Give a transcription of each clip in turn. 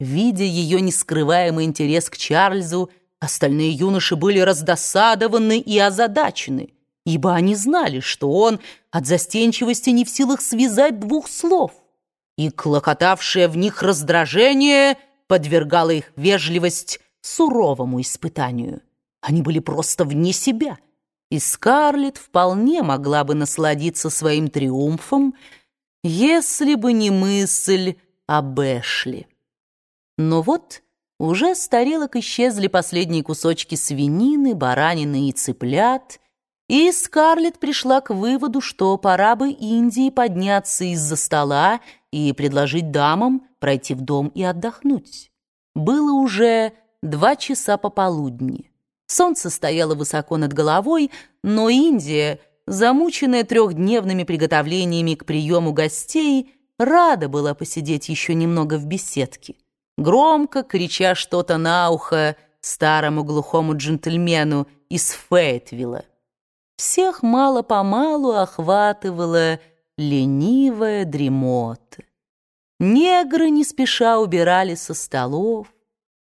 Видя ее нескрываемый интерес к Чарльзу, остальные юноши были раздосадованы и озадачены, ибо они знали, что он от застенчивости не в силах связать двух слов, и клокотавшее в них раздражение подвергало их вежливость суровому испытанию. Они были просто вне себя, и Скарлетт вполне могла бы насладиться своим триумфом, если бы не мысль об Эшли. Но вот уже с тарелок исчезли последние кусочки свинины, баранины и цыплят, и Скарлетт пришла к выводу, что пора бы Индии подняться из-за стола и предложить дамам пройти в дом и отдохнуть. Было уже два часа пополудни. Солнце стояло высоко над головой, но Индия, замученная трехдневными приготовлениями к приему гостей, рада была посидеть еще немного в беседке громко крича что-то на ухо старому глухому джентльмену из Фейтвилла. Всех мало-помалу охватывала ленивая дремота. Негры не спеша убирали со столов,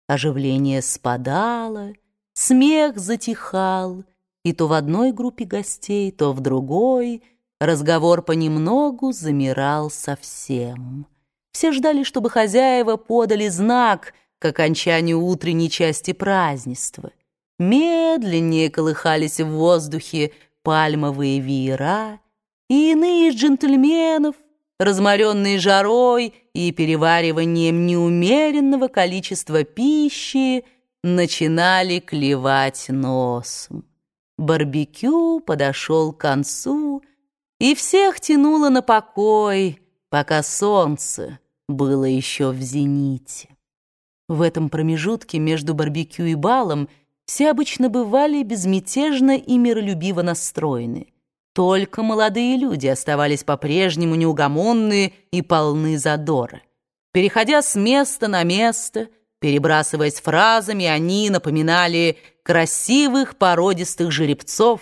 оживление спадало, смех затихал, и то в одной группе гостей, то в другой разговор понемногу замирал совсем. Все ждали, чтобы хозяева подали знак к окончанию утренней части празднества. Медленнее колыхались в воздухе пальмовые веера, и иные из джентльменов, разморенные жарой и перевариванием неумеренного количества пищи, начинали клевать носом. Барбекю подошел к концу, и всех тянуло на покой — пока солнце было еще в зените. В этом промежутке между барбекю и балом все обычно бывали безмятежно и миролюбиво настроены. Только молодые люди оставались по-прежнему неугомонные и полны задора. Переходя с места на место, перебрасываясь фразами, они напоминали красивых породистых жеребцов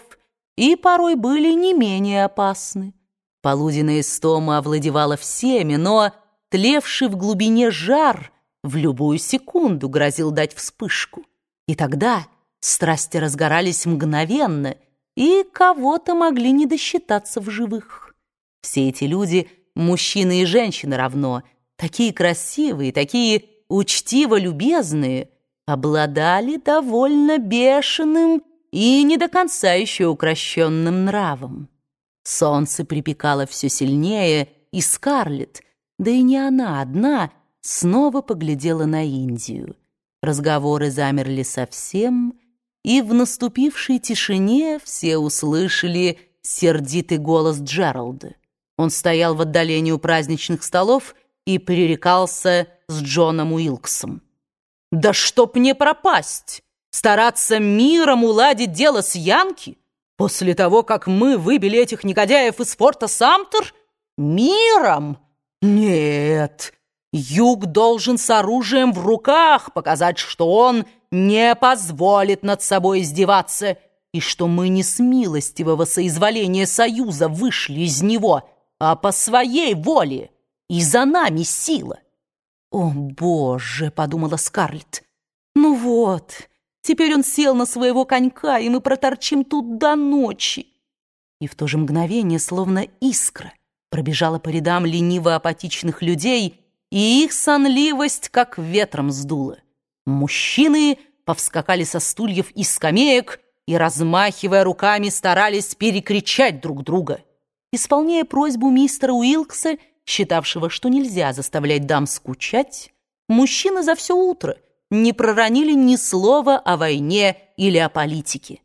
и порой были не менее опасны. Полуденная истома овладевала всеми, но тлевший в глубине жар в любую секунду грозил дать вспышку. И тогда страсти разгорались мгновенно, и кого-то могли не досчитаться в живых. Все эти люди, мужчины и женщины равно, такие красивые, такие учтиво любезные, обладали довольно бешеным и не до конца еще укращенным нравом. Солнце припекало все сильнее, и Скарлетт, да и не она одна, снова поглядела на Индию. Разговоры замерли совсем, и в наступившей тишине все услышали сердитый голос Джералда. Он стоял в отдалении у праздничных столов и пререкался с Джоном Уилксом. «Да чтоб не пропасть! Стараться миром уладить дело с Янки?» После того, как мы выбили этих негодяев из форта Самтер? Миром? Нет. Юг должен с оружием в руках показать, что он не позволит над собой издеваться, и что мы не с милостивого соизволения Союза вышли из него, а по своей воле, и за нами сила. «О, Боже!» — подумала Скарлетт. «Ну вот...» Теперь он сел на своего конька, и мы проторчим тут до ночи. И в то же мгновение, словно искра, пробежала по рядам лениво-апатичных людей, и их сонливость как ветром сдула. Мужчины повскакали со стульев и скамеек и, размахивая руками, старались перекричать друг друга. Исполняя просьбу мистера Уилкса, считавшего, что нельзя заставлять дам скучать, мужчины за все утро — не проронили ни слова о войне или о политике.